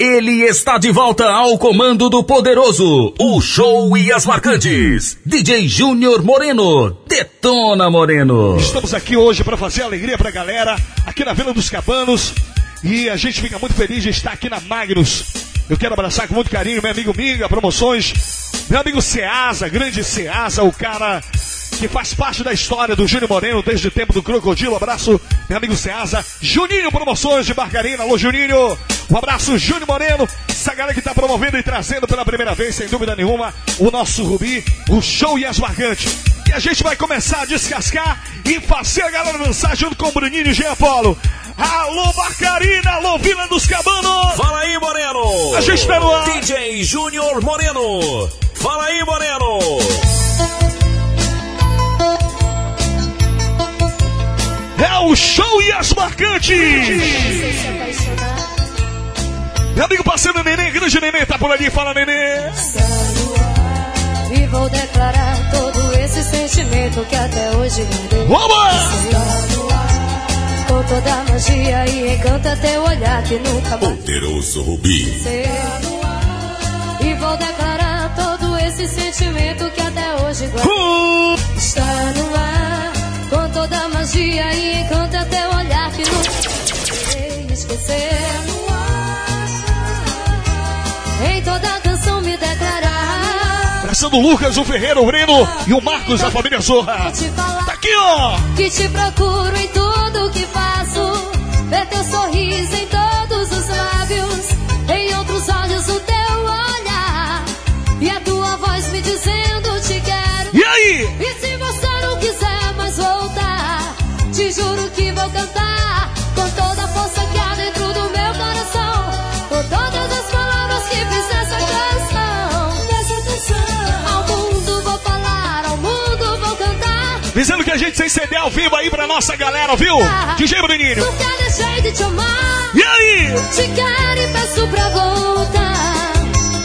Ele está de volta ao comando do poderoso, o show e as marcantes. DJ Júnior Moreno, detona Moreno. Estamos aqui hoje para fazer alegria pra galera, aqui na Vila dos Cabanos. E a gente fica muito feliz de estar aqui na Magnus. Eu quero abraçar com muito carinho meu amigo Miga, Promoções, meu amigo Ceasa, grande Ceasa, o cara que faz parte da história do Júnior Moreno desde o tempo do Crocodilo. Abraço, meu amigo Ceasa. Juninho Promoções de Barcarina. Alô, Juninho. Um abraço, Júnior Moreno. Essa galera que está promovendo e trazendo pela primeira vez, sem dúvida nenhuma, o nosso Rubi, o show e as marcantes. E a gente vai começar a descascar e fazer a galera dançar junto com o Bruninho e Jean Apolo. Alô, Barcarina, alô, Vila dos Cabanos. Fala aí, Moreno. A gente tá no ar. DJ Júnior Moreno. Fala aí, Moreno. É o show e as marcantes. Meu amigo parceiro Nenê, grande Nenê, tá por ali, fala Nenê. E vou declarar todo esse sentimento que até hoje guardei. Vamos! Com toda a magia e encanta teu olhar que nunca mais Poderoso Rubi. E vou declarar todo esse sentimento que até hoje guardei. Está no ar, toda magia e encanta teu olhar que nunca irei esquecer. Em toda canção me declarar. Abraçando o Lucas, o Ferreiro, o Breno e o Marcos da família Zorra. Tá aqui, ó! que te procuro em tudo que faço. Ver teu sorriso em todos Dizendo que a gente tem CD ao vivo aí pra nossa galera, viu? DJ Bruninho. Nunca deixei de te amar. E aí? Te quero e peço pra voltar.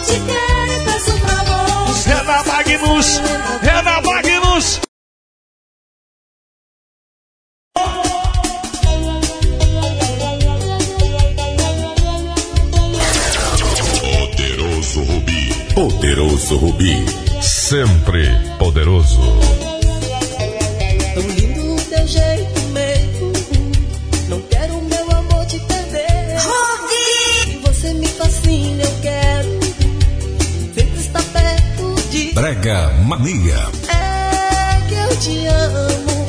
Te quero e peço pra voltar. Na Magnus! Na Magnus! Poderoso Rubi. Poderoso Rubi. Sempre poderoso. Brega Mania. É que eu te amo.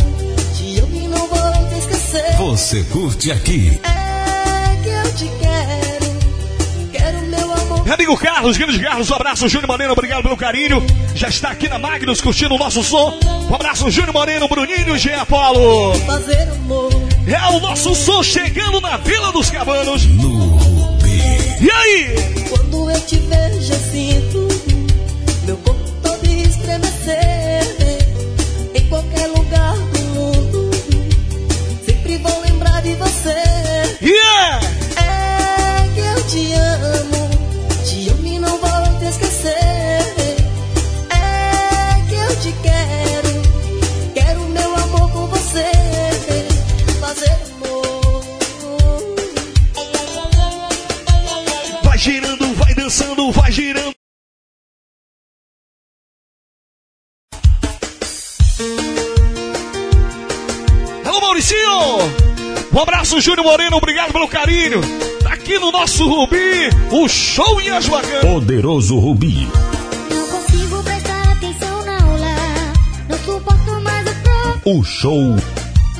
Te amo e não vou te esquecer. Você curte aqui. É que eu te quero. Quero meu amor. Meu amigo Carlos, grande Carlos, um abraço, Júnior Moreno, obrigado pelo carinho. Já está aqui na Magnus curtindo o nosso som. Um abraço, Júnior Moreno, Bruninho e Jean Apolo. Fazer amor. É o nosso som chegando na Vila dos Cabanos. No Rubi. E aí? Quando eu te vejo, eu sinto meu corpo estremecer. Em qualquer lugar do mundo, sempre vou lembrar de você. Abraço, Júnior Moreno, obrigado pelo carinho. Tá aqui no nosso Rubi, o show e as bacanas. Poderoso Rubi. Não consigo prestar atenção na aula. Não suporto mais o prof. O show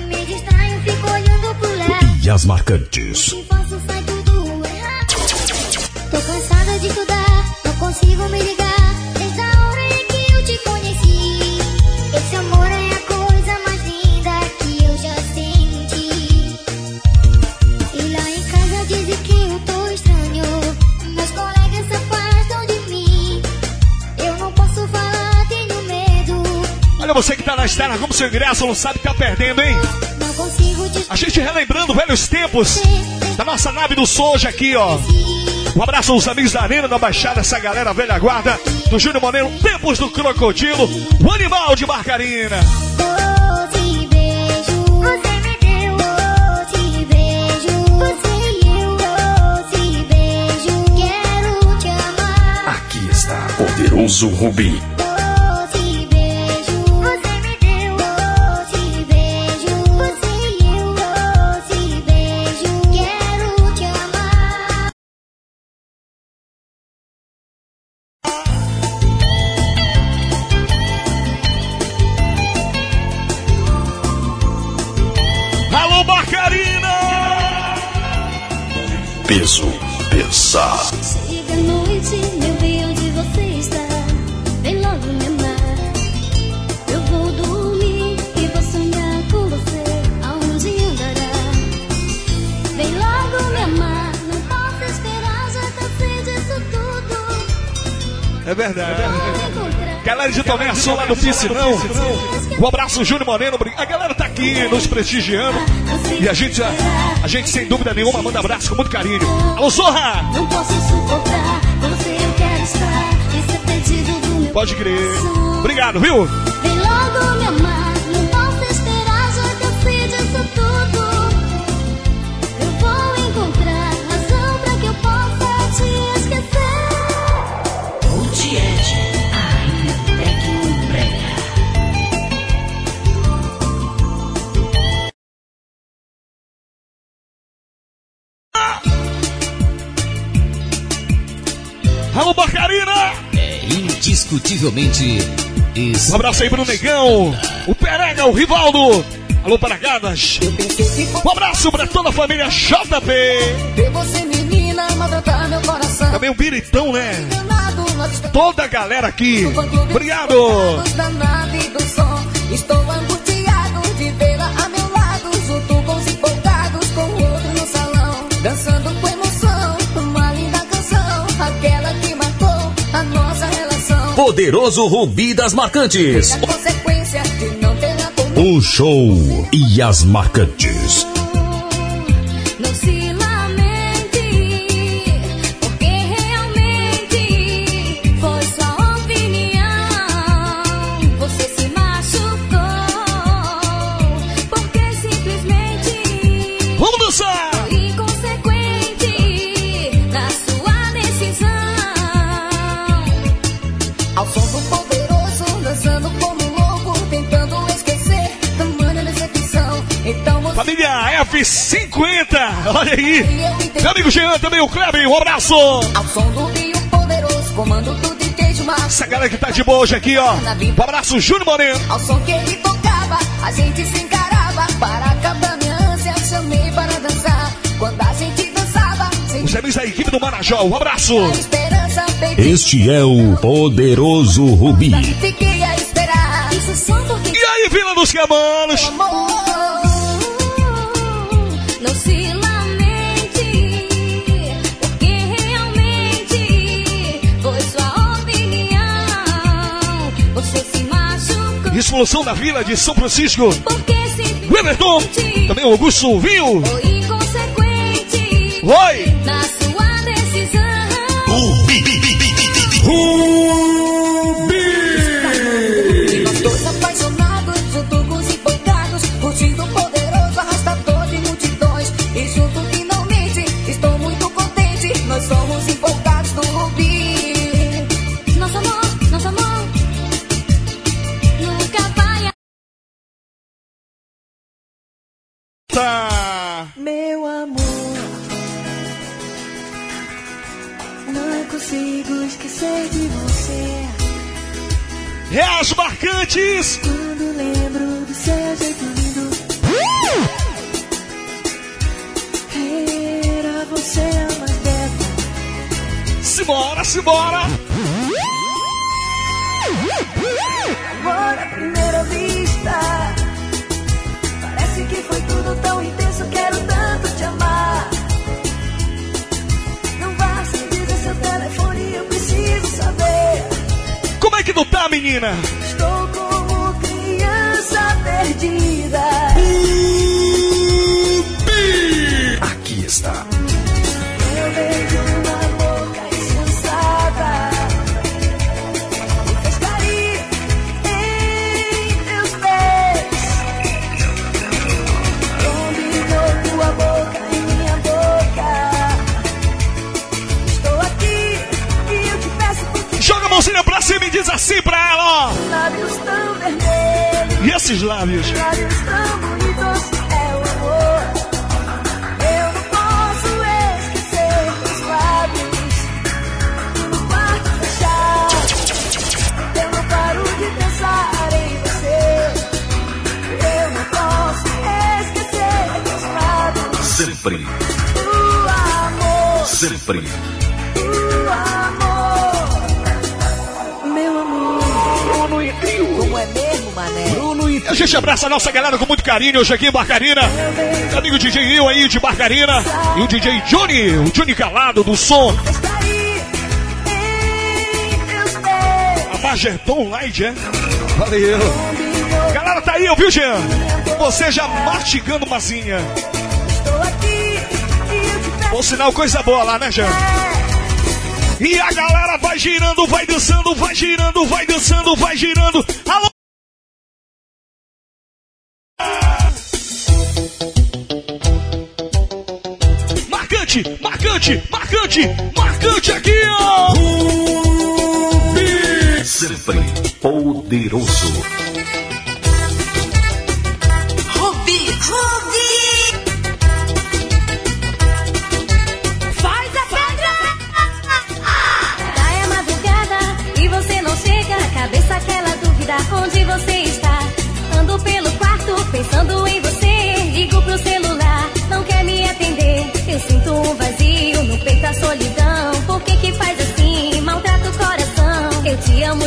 Me distraio, fico olhando pro lado. e as marcantes. Você que tá na estrada, como seu ingresso, não sabe que tá perdendo, hein? A gente relembrando velhos tempos da nossa nave do Soja aqui, ó. Um abraço aos amigos da Arena, da Baixada, essa galera velha guarda do Júnior Moreno, Tempos do Crocodilo, o animal de Margarina. Aqui está Poderoso Rubim. Sul lá no Piscinão. Um abraço, Júnior Moreno. A galera tá aqui nos prestigiando. E a gente, a, a gente sem dúvida nenhuma, manda abraço com muito carinho. Alô, Zorra! Não posso suportar. Você eu quero estar. Esse é pedido do meu Pode crer. Obrigado, viu? Alô, Bacarina! É indiscutivelmente esse. Um abraço aí pro Negão, o Perega, o Rivaldo. Alô, Paragadas. Um abraço pra toda a família JP. Você, menina, maltratar meu coração. Também o Biritão, né? Toda a galera aqui. Obrigado. Estou Poderoso Rubi das Marcantes. O show e as marcantes. F50. Olha aí. Meu amigo Jean também, o Kleber. Um abraço. Ao som do Rio Poderoso, comando do DJ Gilmar. Essa galera que tá de boa hoje aqui, ó. Um abraço, Júnior Moreno. Ao som que ele tocava, a gente se encarava. Para acabar minha ânsia, chamei para dançar. Quando a gente dançava, Os amigos da equipe do Marajó. Um abraço. Este é o Poderoso Rubi. Fiquei a esperar. Isso só porque E aí, Vila dos Camanos? Explosão da Vila de São Francisco. porque O Everton. Também o Augusto Vinho. foi inconsequente Oi. na sua decisão. E nós dois apaixonados, junto com os empolgados, curtindo o poderoso arrastador de multidões. E junto finalmente, estou muito contente, nós somos empolgados marcantes. Quando lembro do seu jeito lindo. Era você a mais bela. Simbora, simbora. Amor à primeira vista. Parece que foi tudo tão intenso. Quero tanto te amar. Não vá sem dizer seu telefone. Eu preciso saber. Como é que tu tá, menina? Dos lábios. Sempre, O amor, sempre. Gente abraça a nossa galera com muito carinho hoje aqui em Barcarina. Amigo DJ Rio aí de Barcarina. E o DJ Johnny, o Johnny Calado do som. A Magerton Light, é? Valeu. Galera, tá aí, viu, Jean? Você já mastigando mazinha. Eu. Por sinal, coisa boa lá, né, Jean? E a galera vai girando, vai dançando, vai girando, vai dançando, vai girando. Alô! Marcante, marcante, marcante, marcante aqui, ó! Sempre poderoso.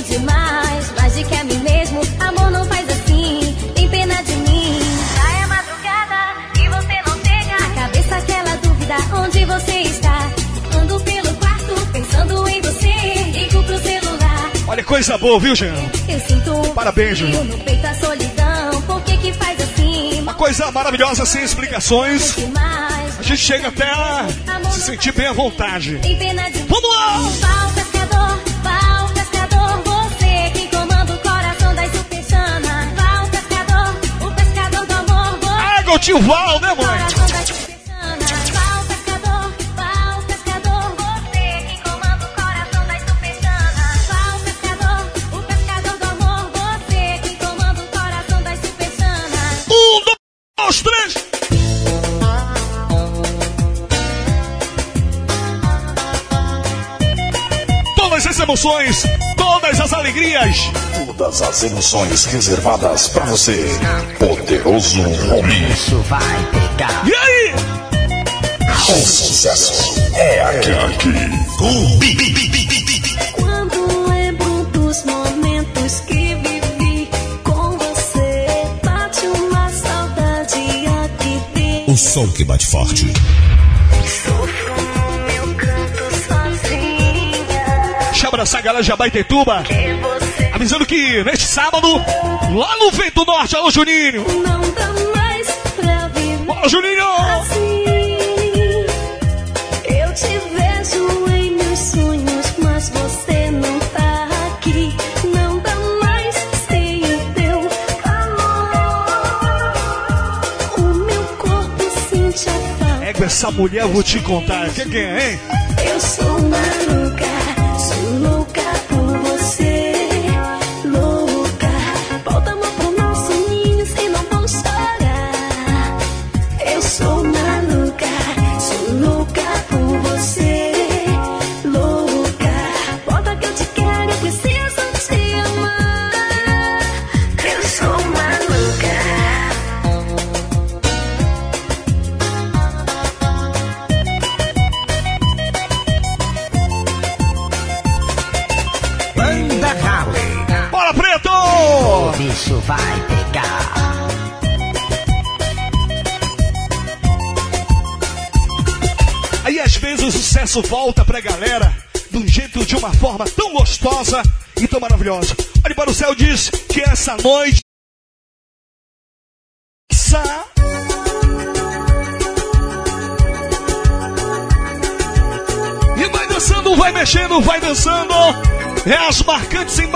Demais, mais do que a mim mesmo. Amor não faz assim, tem pena de mim. Já é madrugada e você não chega. A cabeça aquela dúvida onde você está. Ando pelo quarto pensando em você. Ligo pro celular. Olha, coisa boa, viu, Jean? Eu sinto um Parabéns, Júnior. no peito a solidão. Por que que faz assim? Uma coisa maravilhosa, sem explicações. Demais. A gente chega até a se sentir bem à vontade. Tem pena de Vamos lá! Água, o tio Val, né, mãe? Todas as emoções, todas as alegrias. Todas as emoções reservadas pra você. Poderoso Robin. Isso vai pegar. E aí? O sucesso é aqui. aqui. Quando lembro dos momentos que vivi com você, bate uma saudade aqui dentro. O som que bate forte. Abraçar a galera de Abaitetuba. Avisando que neste sábado, lá no Vento Norte, alô Juninho. não dá mais pra viver Bora, Juninho! assim. Eu te vejo em meus sonhos, mas você não tá aqui. Não dá mais sem o teu calor. O meu corpo sente a falta. Essa mulher eu vou te contar. Quem que é, hein? Eu sou maluca, vai pegar. Aí às vezes o sucesso volta pra galera de um jeito, de uma forma tão gostosa e tão maravilhosa. Olhe para o céu diz que essa noite. E vai dançando, vai mexendo, vai dançando. É as marcantes em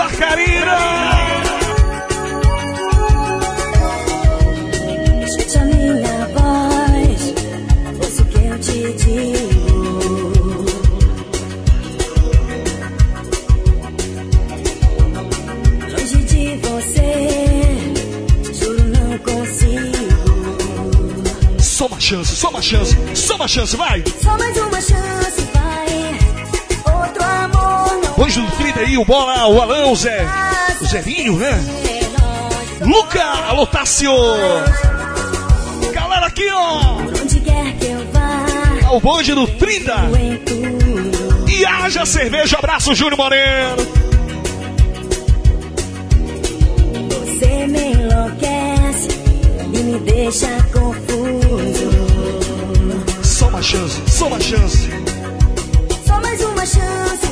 chance, só uma chance, só uma chance, vai. Só mais uma chance, vai. Outro amor não Hoje no 30 aí, o Bola, o Alão, o Zé. O Zerinho, né? Luca, alô Tássio. Galera aqui, ó. Onde quer que eu vá, O bonde do 30. eu em tudo. E haja cerveja, abraço, Júnior Moreno. Você me enlouquece e me deixa confuso. Chance, só uma chance. Só mais uma chance,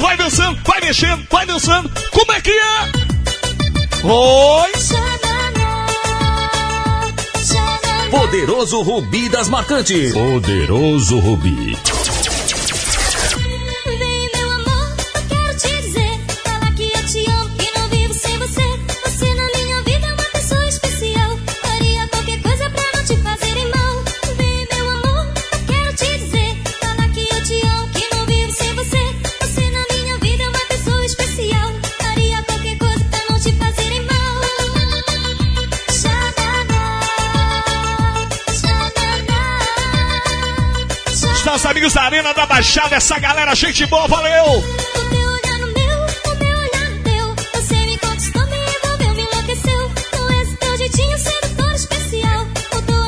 vai dançando, vai mexendo, vai dançando. Como é que é? Oi. Poderoso Rubi das Marcantes. Poderoso Rubi.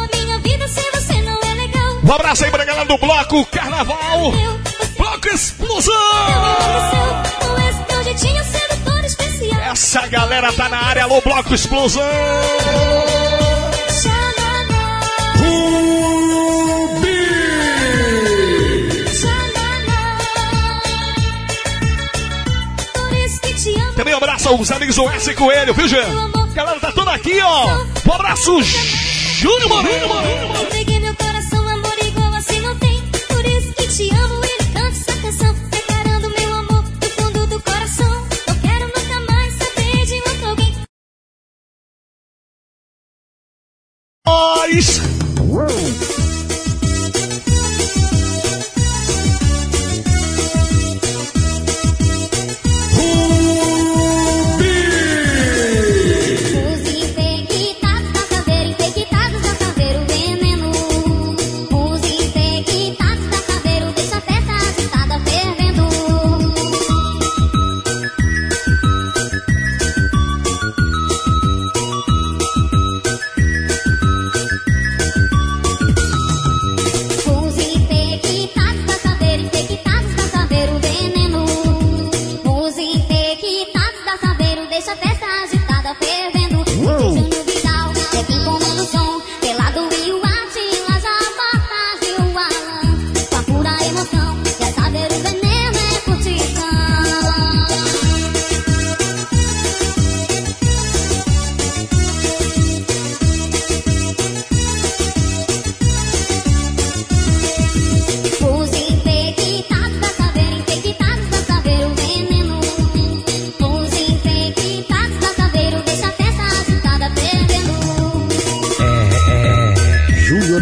A minha vida, sem você não é legal. Um abraço aí pra galera do Bloco Carnaval. Bloco Explosão. Essa galera tá na área, alô Bloco Explosão. Também um abraço aos amigos do S Coelho, viu, Jean? Galera tá toda aqui, ó. Um abraço, Júnior Moreno. Peguei meu coração, amor igual assim não tem. Por isso que te amo,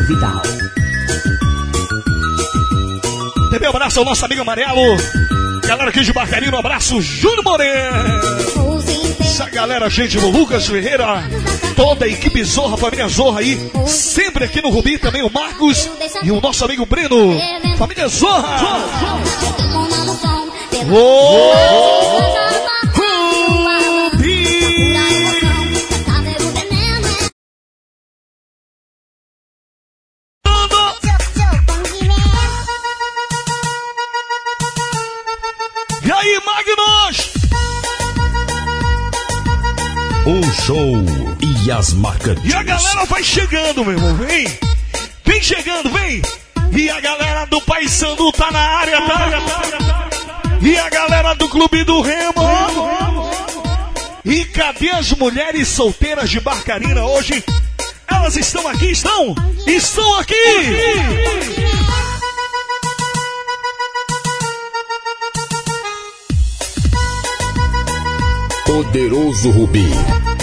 Vidal. Também um abraço ao nosso amigo Amarelo. Galera aqui de Barcarino, um abraço, Júnior Moreno. Essa galera, gente, do Lucas Ferreira, toda a equipe Zorra, família Zorra aí, sempre aqui no Rubi, também o Marcos e o nosso amigo Breno. Família Zorra! Ô, Rubi! As marcantes. E a galera vai chegando, meu irmão, vem! Vem chegando, vem! E a galera do Paysandu tá na área, tá? tá? E a galera do Clube do Remo! E cadê as mulheres solteiras de Barcarina hoje? Elas estão aqui, estão? Estão aqui! Poderoso Rubi.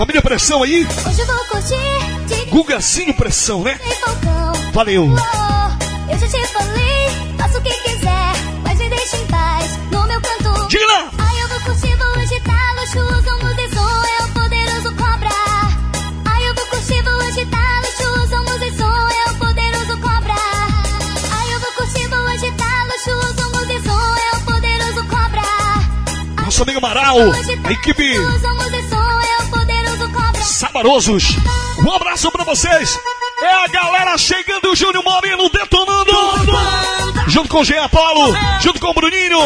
Família Pressão aí. hoje eu vou curtir. De Gugacinho Pressão, né? Valeu. Oh, eu já te falei. Faça o que quiser, mas me deixa em paz. No meu canto. Diga lá! Ai, eu vou curtir, vou agitar, luxuoso, musizão, é o poderoso cobra. Ai, eu vou curtir, vou agitar, luxuoso, musizão, é o poderoso cobra. Ai, eu vou curtir, vou agitar, luxuoso, musizão, é o poderoso cobra. Nosso amigo Amaral, a equipe Um abraço pra vocês. É a galera chegando, o Júnior Moreno detonando. Junto com o Jean Paulo, junto com o Bruninho.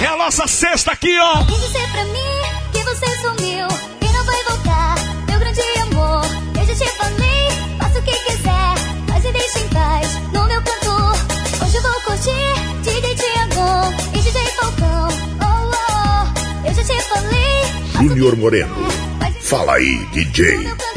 É a nossa sexta aqui, ó. Quem dizer pra mim que você sumiu e não vai voltar, meu grande amor. Eu já te falei, faça o que quiser, mas me deixa em paz no meu canto. Hoje eu vou curtir DJ Tiago e DJ Falcão. Oh, oh, eu já te falei. faça o Júnior Moreno. Fala aí, DJ.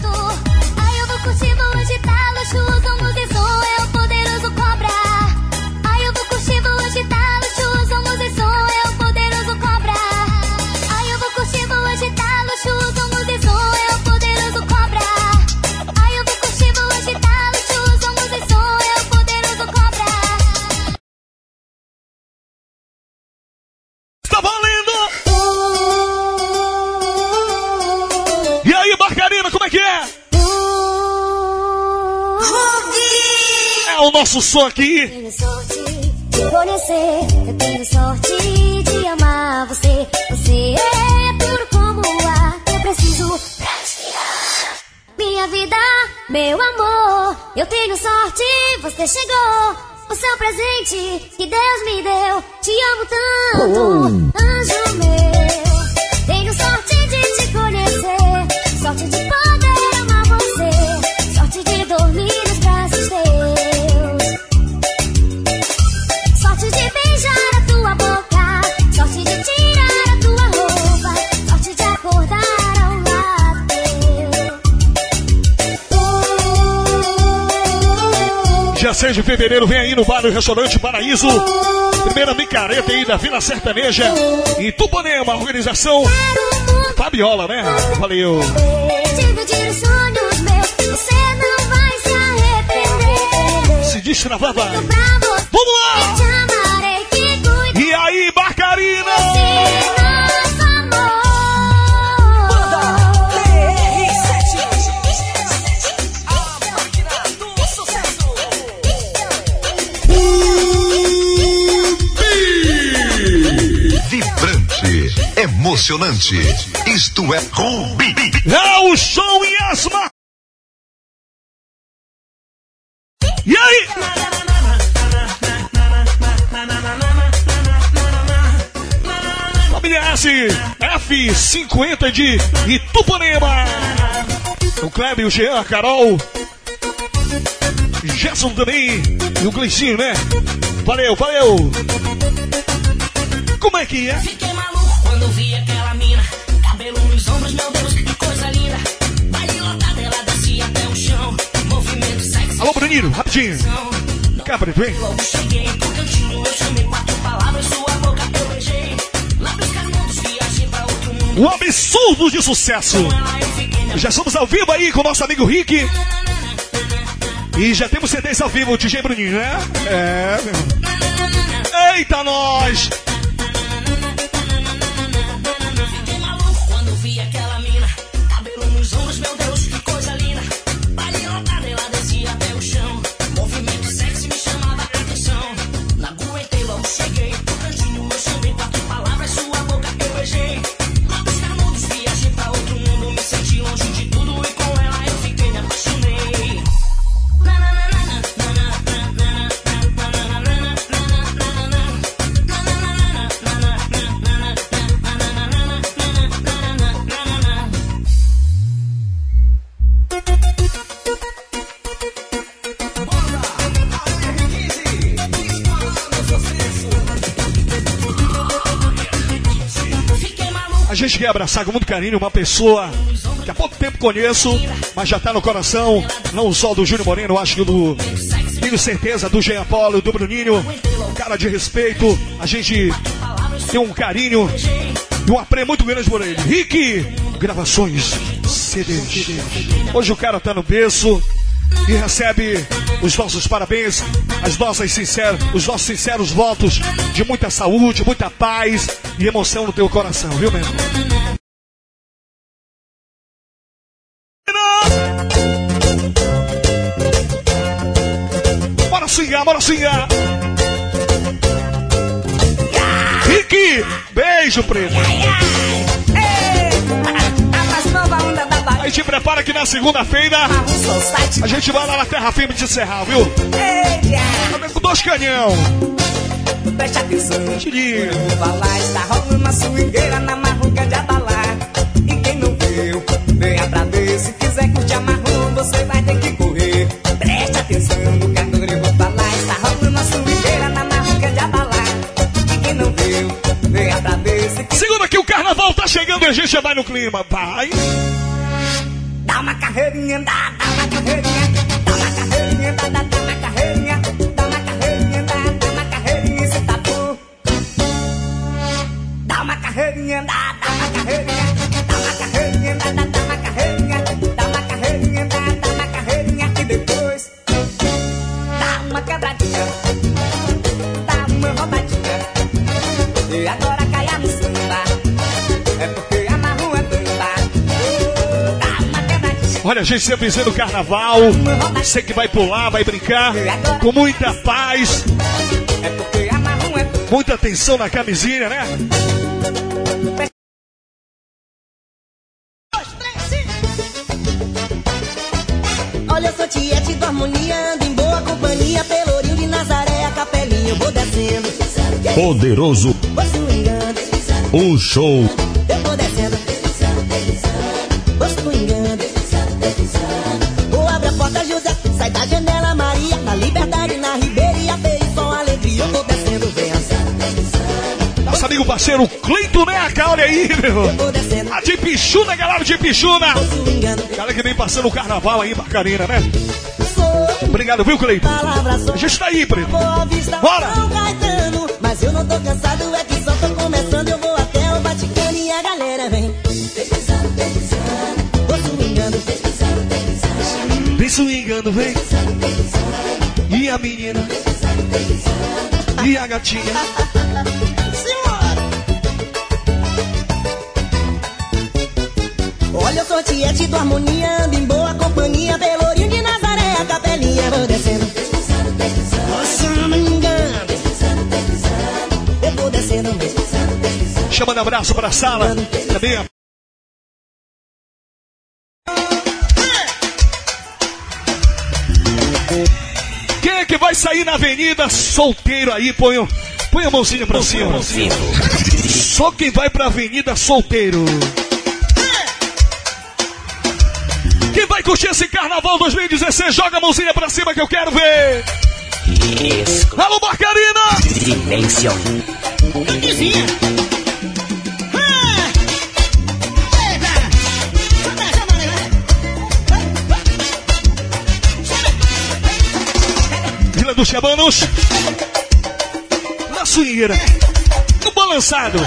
Som aqui. tenho sorte de conhecer, eu tenho sorte de amar você. Você é puro como o ar, eu preciso respirar. Minha vida, meu amor, eu tenho sorte, você chegou. O seu presente que Deus me deu, te amo tanto, anjo meu. 16 de fevereiro, vem aí no bar e restaurante Paraíso. Primeira micareta aí da Vila Sertaneja. Em Tuponema, organização Fabiola, né? Valeu. Se destravava. Vamos lá! Emocionante. Isto é Rubi. É o show e as ma... E aí? Família S, F50 de Itupanema. O Kleber, o Jean, a Carol. Gerson também. E o Gleicinho, né? Valeu, valeu. Como é que é? Fiquei maluco quando vi aquela mina. Cabelo nos ombros, meu Deus, que coisa linda. Baile lotado, ela descia até o chão. Movimento sexy. Alô, Bruninho, rapidinho. Preto, vem. Logo cheguei pro cantinho, eu chamei quatro palavras, sua boca eu beijei. Lábios carnudos, viagem pra outro mundo. Um absurdo de sucesso. Já estamos ao vivo aí com o nosso amigo Rick. E já temos CDs ao vivo, DJ Bruninho, né? É, meu irmão. Eita, nós! A gente quer abraçar com muito carinho uma pessoa que há pouco tempo conheço, mas já tá no coração, não só do Júnior Moreno, acho que do. Tenho certeza do Jean Paulo, do Bruninho, um cara de respeito. A gente tem um carinho e um apreço muito grande por ele. Rick, gravações, CDs. Hoje o cara tá no berço e recebe os nossos parabéns, as nossas sinceras, os nossos sinceros votos de muita saúde, muita paz e emoção no teu coração, viu, meu irmão? Bora swingar, bora swingar! Rick, beijo, preto! Aí te prepara que na segunda-feira a gente vai lá na Terra Firme de Serral, viu? Com dois canhão. Preste atenção. Te liga. O balai está rolando uma swingueira na marruca de abalar. E quem não viu, venha pra ver. Se quiser curtir a marrom, você vai ter que correr. Preste atenção no carnaval do balai. Está rolando uma swingueira na marruca de abalar. E quem não viu, venha pra ver. Se quiser Segunda que o carnaval tá chegando e a gente já vai no clima. Vai. Dá uma carreirinha, dá, dá uma carreirinha, dá uma carreirinha, dá, dá, dá carreirinha, dá, dá uma carreirinha, dá uma carreirinha, dá, uma carreirinha, dá uma carreirinha, uma e depois dá uma quebradinha, dá uma rodadinha e agora caia no samba. É porque a bamba. Dá uma quebradinha. Olha, a gente sempre dizendo carnaval. Você que vai pular, vai brincar com muita paz, muita atenção na camisinha, né? Olha, eu sou tiete do harmonia, ando em boa companhia, Pelourinho de Nazaré, a capelinha, eu vou descendo. Poderoso, Vou swingando, o show. eu vou descendo. Nosso amigo parceiro Cleiton Neca, olha aí, meu. A de Pichuna, galera de Pichuna. Galera que vem passando o carnaval aí, Barcarina, né? Obrigado, viu, Cleiton? A gente tá aí, preto. Bora! Mas eu não tô cansado, é que só tô começando. Eu vou até o Vaticano e a galera vem. Pesquisando, pesquisando. Vou swingando, pesquisando, pesquisando. Vem swingando, vem. E a menina? E a gatinha? Olha, eu sou tiete do harmonia, ando em boa companhia, Pelourinho de Nazaré, a capelinha, vou descendo. Vou swingando, eu vou descendo, Chamando abraço pra sala. Também a Quem é que vai sair na avenida solteiro aí? Põe, põe a mãozinha pra cima. Só quem vai pra avenida solteiro. Vai curtir esse carnaval 2016, joga a mãozinha pra cima que eu quero ver. Alô, Barcarina! Dimension. Vizinha! Vila dos Cabanos. Na swingueira. No balançado.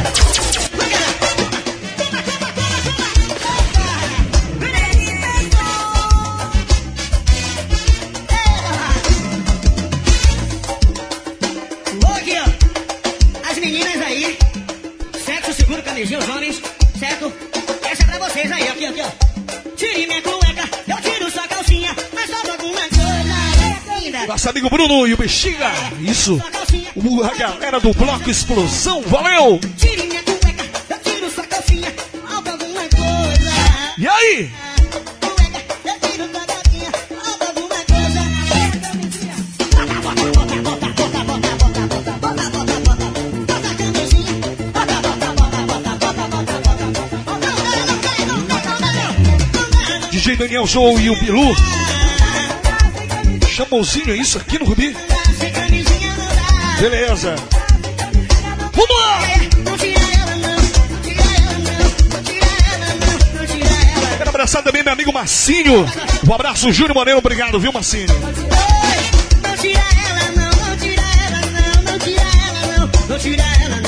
amigo Bruno e o Bexiga. Isso. A galera do Bloco Explosão. Valeu! E aí? DJ Daniel Show e o Bilu. Chamouzinho é isso? Aqui no Rubi? Beleza. Vamos lá! Quero abraçar também meu amigo Marcinho. Um abraço, Júnior Moreno. Obrigado, viu, Marcinho? Não tira ela, não, não tira ela, não, não tira ela, não, não tira ela, não.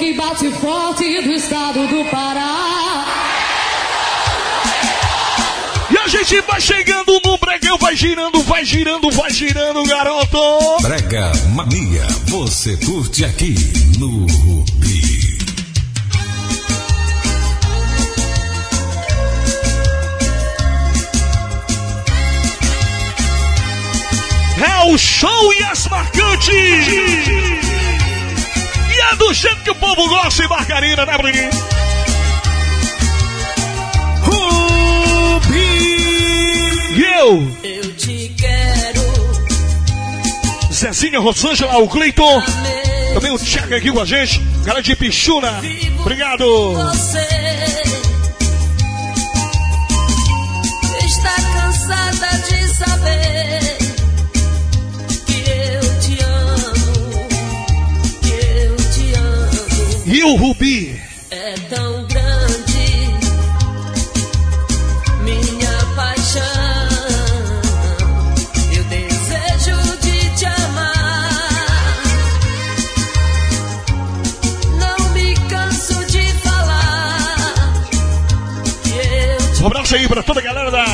Que bate forte do estado do Pará. E a gente vai chegando no Bregão, vai girando, vai girando, vai girando, garoto. Brega Mania, você curte aqui no Rubi. É o show e as marcantes. Do jeito que o povo gosta e margarina, né, Bruninho? Rubi. E eu, Eu te quero. Zezinha, Rosângela, o Cleiton. Também o Thiago aqui com a gente. Galera de Pichuna. Obrigado. Você Rubi. É tão grande minha paixão. Eu desejo de te amar. Não me canso de falar. que Eu te Um abraço aí pra toda a galera da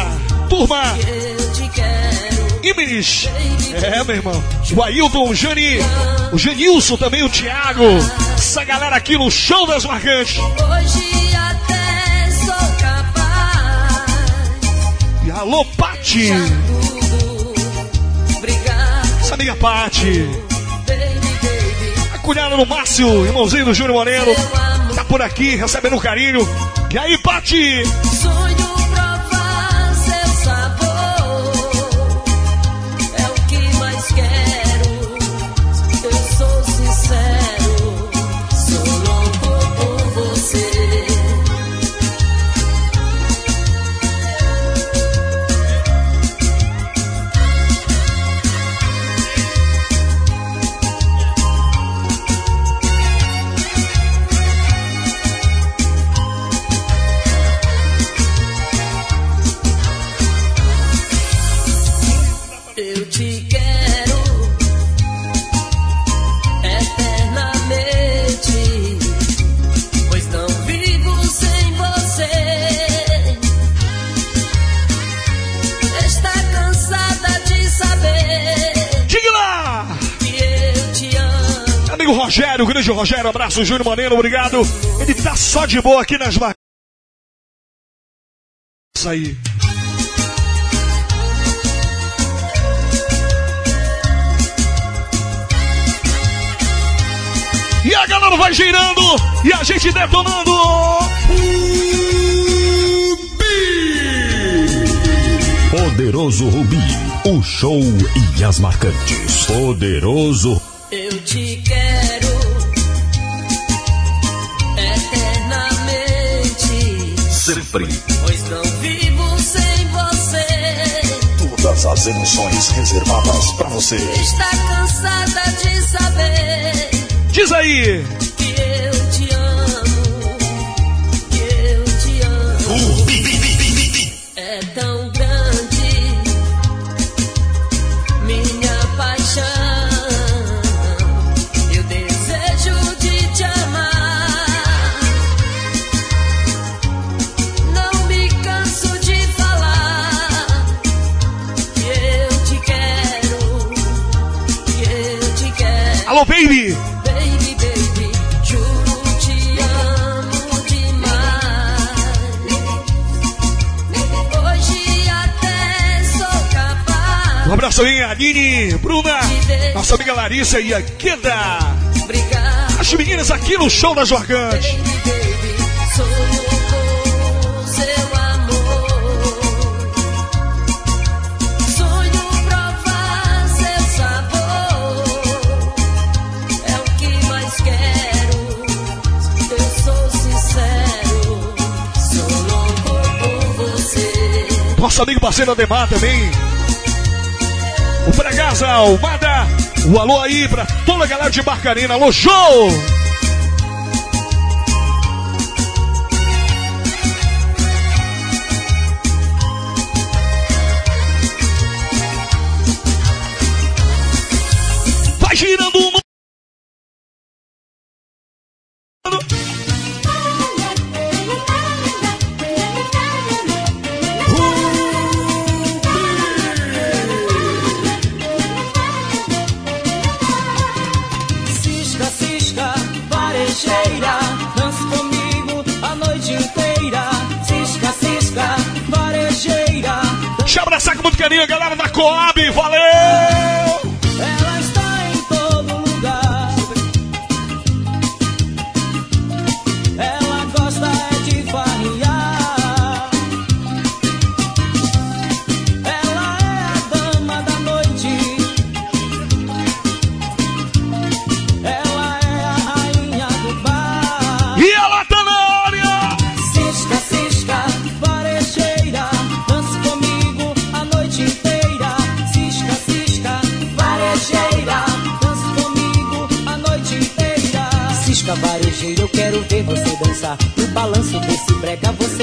turma É, meu irmão. O Ailton, o Jani, o Janilson também, o Thiago. Essa galera aqui no show das marcantes. Hoje até sou capaz. E alô, Pati. Essa amiga Pati. A cunhada do Márcio, irmãozinho do Júnior Moreno. Tá por aqui, recebendo carinho. E aí, Pati? Sonho Rogério, grande Rogério, abraço, Júnior Moreno, obrigado. Ele tá só de boa aqui nas marcas. Aí. E a galera vai girando e a gente detonando. Poderoso Rubi, o show e as marcantes. Poderoso Sempre. pois não vivo sem você. Todas as emoções reservadas pra você. Está cansada de saber Diz aí. Alô, baby. Baby, baby, juro te amo demais. Hoje até sou capaz Um abraço aí, Aline, Bruna, nossa amiga Larissa e a Keda. brigar. As meninas aqui no show das marcantes. Baby, baby, Sonho Nosso amigo parceiro Ademar também. O Bragaza, o Mada. O alô aí pra toda a galera de Barcarina. Alô, show!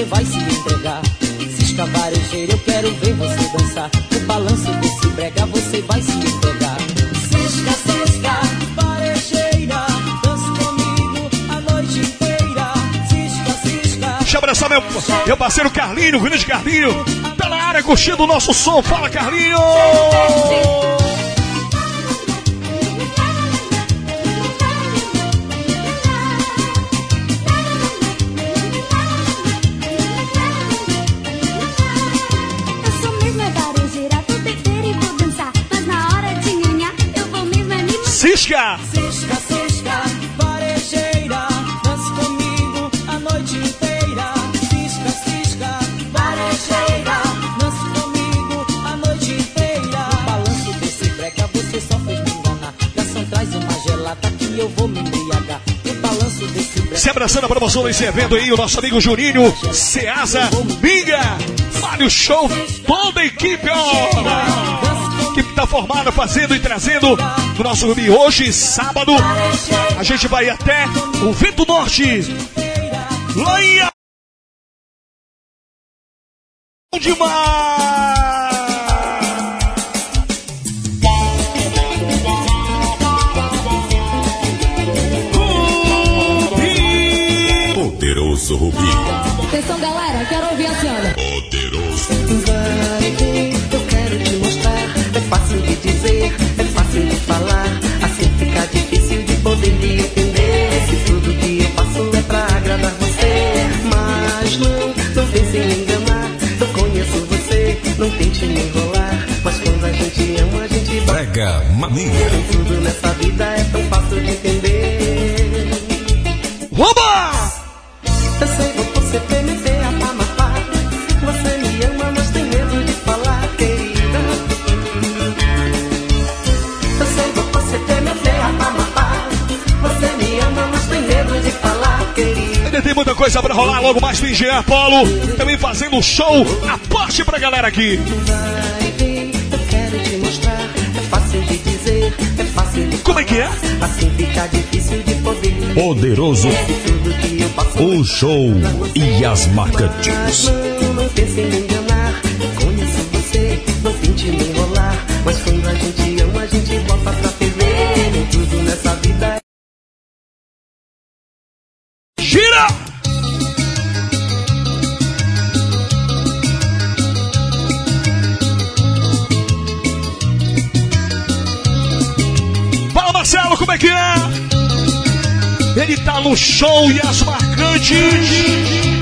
Você vai se entregar. Cisca, varejeira, eu quero ver você dançar. No balanço desse brega você vai se entregar. Cisca, cisca, varejeira, dance comigo a noite inteira. Cisca, cisca. Deixa eu abraçar meu, meu parceiro Carlinho, o grande Carlinho. Tá na área curtindo o nosso som. Fala, Carlinho! Eu Cisca! Cisca, cisca, varejeira, dance comigo a noite inteira. Cisca, cisca, varejeira, dance comigo a noite inteira. Balanço desse breca você só fez me enganar. Garçom traz uma gelada que eu vou me embriagar. Balanço desse breca. Se abraçando a promoção desse evento aí, o nosso amigo Juninho, Ceasa, Binga, Mário Show, toda a equipe, ó! Equipe tá formada, fazendo e trazendo o nosso Rubi. Hoje, sábado, a gente vai até o Vento Norte, lá em A- demais! Poderoso Rubi. Atenção, galera, quero ouvir a Ciana. Poderoso. Vai dizer, é fácil de falar. Assim fica difícil de poder me entender. Se tudo que eu faço é pra agradar você. Mas não, não pense em me enganar. Eu conheço você, não tente me enrolar. Mas quando a gente ama, a gente vai. Brega Mania. Tudo nessa vida é tão fácil de entender. Oba! Eu sei que você tem muita coisa pra rolar, logo mais tem Jean Apolo, também fazendo show, aposte pra galera aqui. Vai ver, eu quero te mostrar. É fácil de dizer, é fácil de Como é que é? Assim fica difícil de poder. Poderoso. Tudo que eu faço O show e as marcantes. Mas não, não pense em enganar. Conheço você, não tente me enrolar. Mas quando a gente ama, a gente bota pra. Nem tudo nessa vida é que é? Ele tá no show e as marcantes.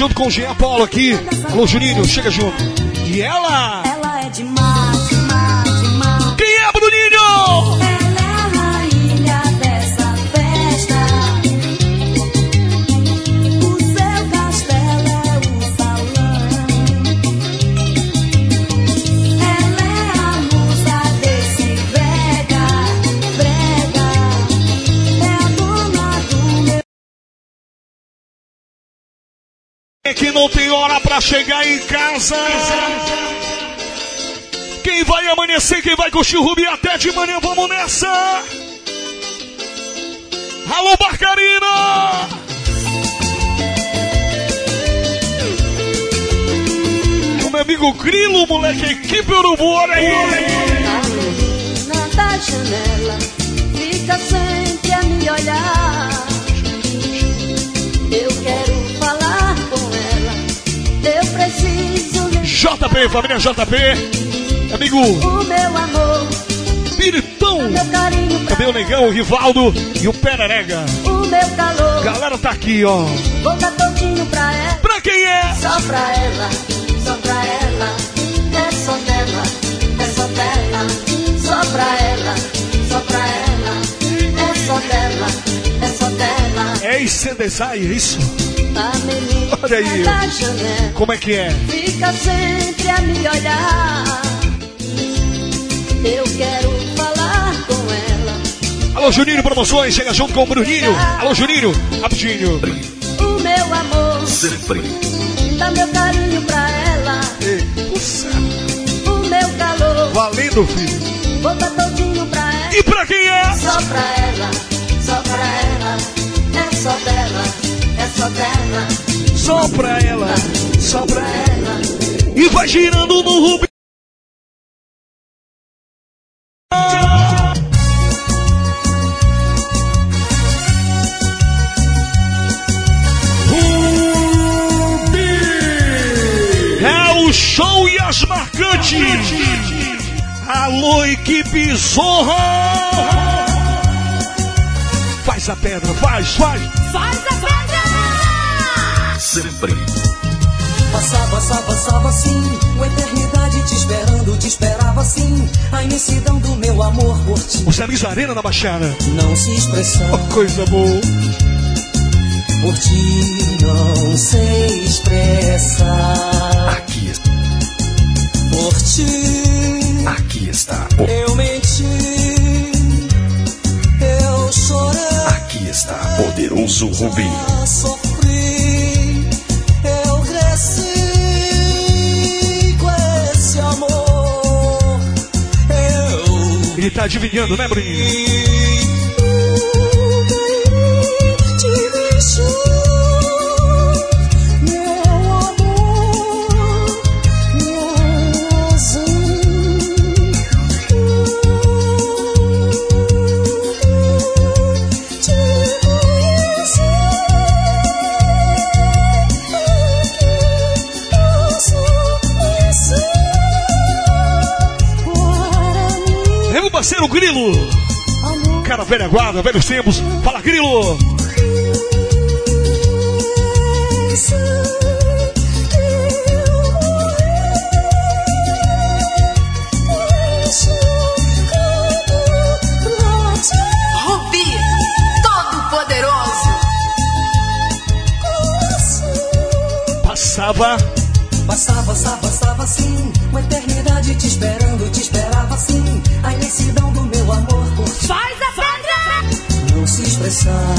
Junto com o Jean Paulo aqui. Alô, Juninho, chega junto. E ela? Que não tem hora pra chegar em casa. Quem vai amanhecer, quem vai curtir o Rubi até de manhã, vamos nessa! Alô, Barcarina! O meu amigo Grilo, moleque, equipe Urubu, olha aí! A janela fica sempre a me olhar. Eu quero JP, família JP, amigo o meu amor, Piritão, cadê o Negão, o Rivaldo e o Pererega? o meu calor. Galera tá aqui, ó. Vou dar todinho pra ela, Pra quem é? só pra ela, só pra ela. É só dela, é só dela, só pra ela, só pra ela. É só dela, dela. É Icendesai, é isso? A menina Olha aí. da janela Como é que é? fica sempre a me olhar. Eu quero falar com ela. Alô, Juninho Promoções, chega junto com o Bruninho. Alô, Juninho, rapidinho. O meu amor, Sempre. dá meu carinho pra ela. Nossa, O meu calor, valendo, filho. vou dar todinho pra ela. E pra quem é? Só pra ela, só dela, é só dela. Só pra ela, só pra ela. E vai girando no Rubi. É show e as marcantes. Alô, equipe Zorra! Faz a pedra, faz, faz. faz a pedra! Sempre. Passava, passava, passava assim, uma eternidade te esperando, te esperava assim, a imensidão do meu amor por ti. Os amigos da Arena na Baixada. Não se expressar, Oh, coisa boa. por ti não sei expressar. Aqui está. Por ti Aqui está. eu menti, Poderoso Rubi. sofri, eu cresci com esse amor. Eu Ele tá adivinhando, né, Bruninho? Mim. O parceiro Grilo. Cara, velha guarda, velhos tempos. Fala, Grilo. Rubi, todo poderoso. Passava. Passava, passava, passava assim, uma eternidade te esperando, expressar.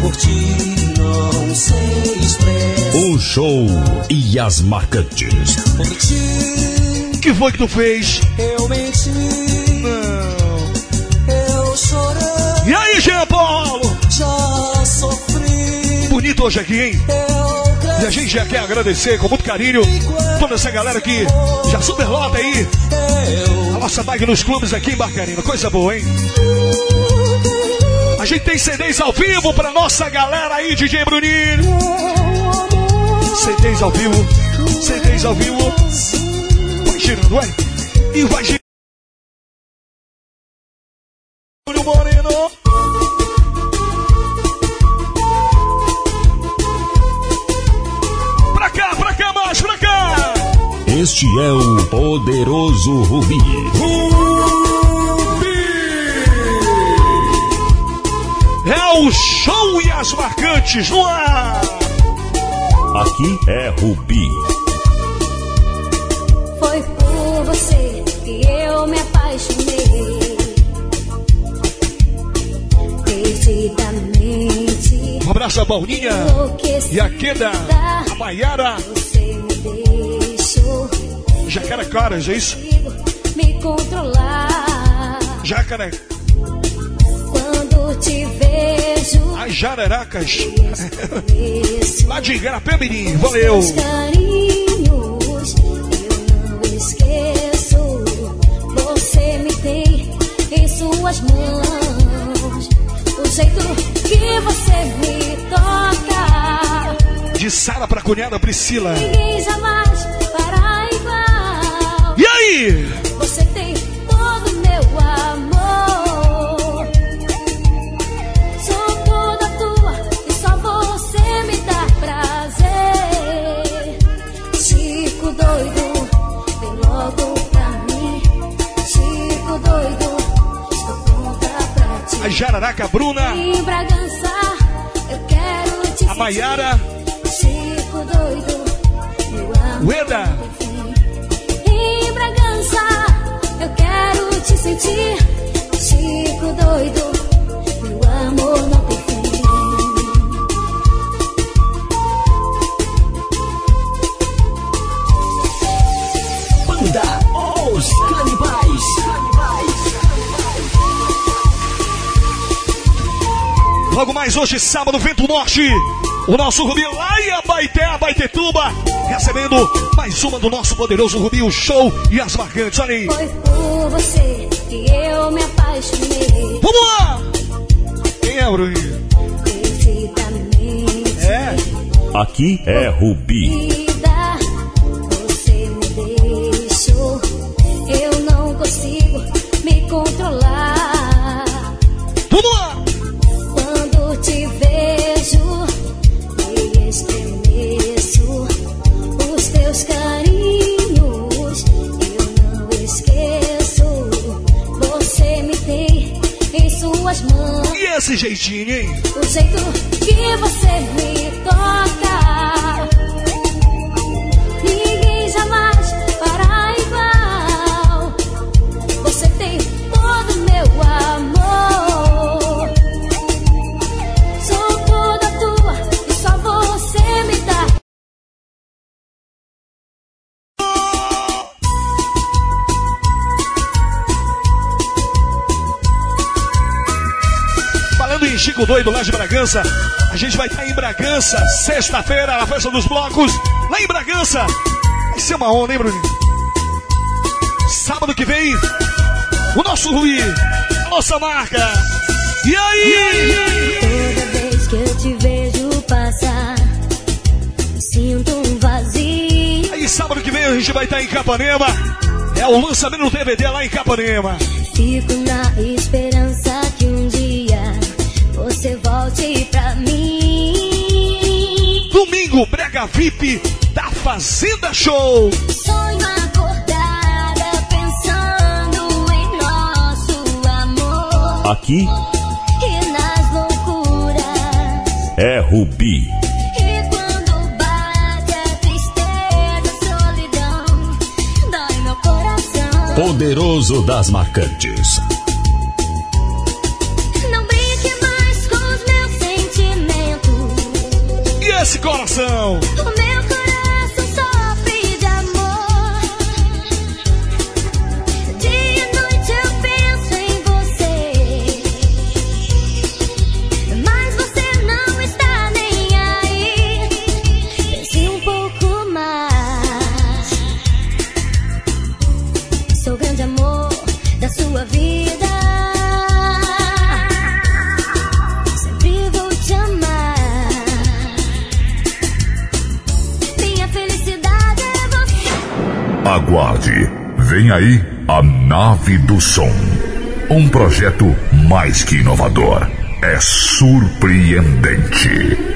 Por ti não sei expressar. O show e as marcantes. Por ti O que foi que tu fez? eu menti, Não. eu chorei, E aí, Jean Paulo? já sofri, Bonito hoje aqui, hein? eu E a gente já quer agradecer com muito carinho toda essa galera que já superlota aí a nossa bike nos clubes aqui em Barcarina. Coisa boa, hein? A gente tem CDs ao vivo pra nossa galera aí, DJ Bruninho. CDs ao vivo, CDs ao vivo. Vai girando, vai. E vai girando. Este é o poderoso Rubi. É o show e as marcantes no ar. Aqui é Rubi. Foi por você que eu me apaixonei. Perdidamente. Um abraço a Bauninha e a Queda, a Maiara, Jacaré Caras, é isso? me controlar. Jacaré, Quando te vejo, as Jararacas, lá de Igarapé Mirim, valeu. Os carinhos eu não esqueço. Você me tem em suas mãos. O jeito que você me toca, De Sara pra cunhada Priscila. ninguém jamais Você tem todo meu amor. Sou toda tua e só você me dá prazer. Chico doido, vem logo pra mim. Chico doido, estou pronta pra ti. A Jararaca Bruna, Em Bragança, eu quero te a Maiara. Chico doido, meu amor. Te sentir. Chico doido, meu amor não tem fim. Banda Os Canibais. Logo mais hoje, sábado, Vento Norte. O nosso Rubi lá em Abaité, Abaitetuba. Recebendo mais uma do nosso poderoso Rubi, o show e as marcantes. Olha aí. Foi por você que eu me apaixonei. Vamos lá! Quem é, Bruninho? Perdidamente. É. Aqui é Rubi. Mãos. E esse jeitinho, hein? O jeito que você me Doido lá de Bragança, a gente vai estar em Bragança, sexta-feira, na festa dos blocos, lá em Bragança. Vai ser uma onda, hein, Bruninho? Sábado que vem, o nosso Rui, a nossa marca. E aí? Toda vez que eu te vejo passar, sinto um vazio. Aí, sábado que vem, a gente vai estar em Capanema. É o lançamento do DVD lá em Capanema. Fico na esperança você volte pra mim. Domingo, Brega VIP da Fazenda Show. Sonho acordada pensando em nosso amor Aqui e nas loucuras. é Rubi. E quando bate a tristeza, a solidão, dói meu coração. Poderoso das marcantes. Vem aí a Nave do Som. Um projeto mais que inovador. É surpreendente.